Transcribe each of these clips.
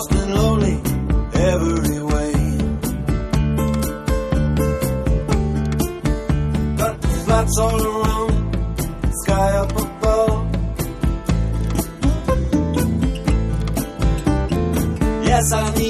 lost and lonely every way. Got the flats all around, sky up above. Yes, I need.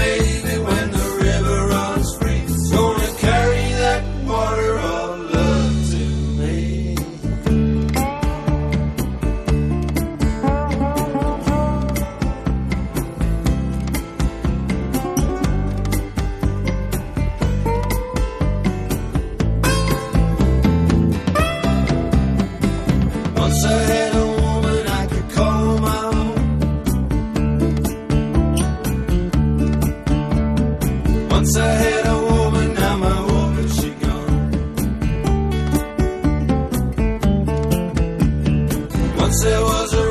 once there was a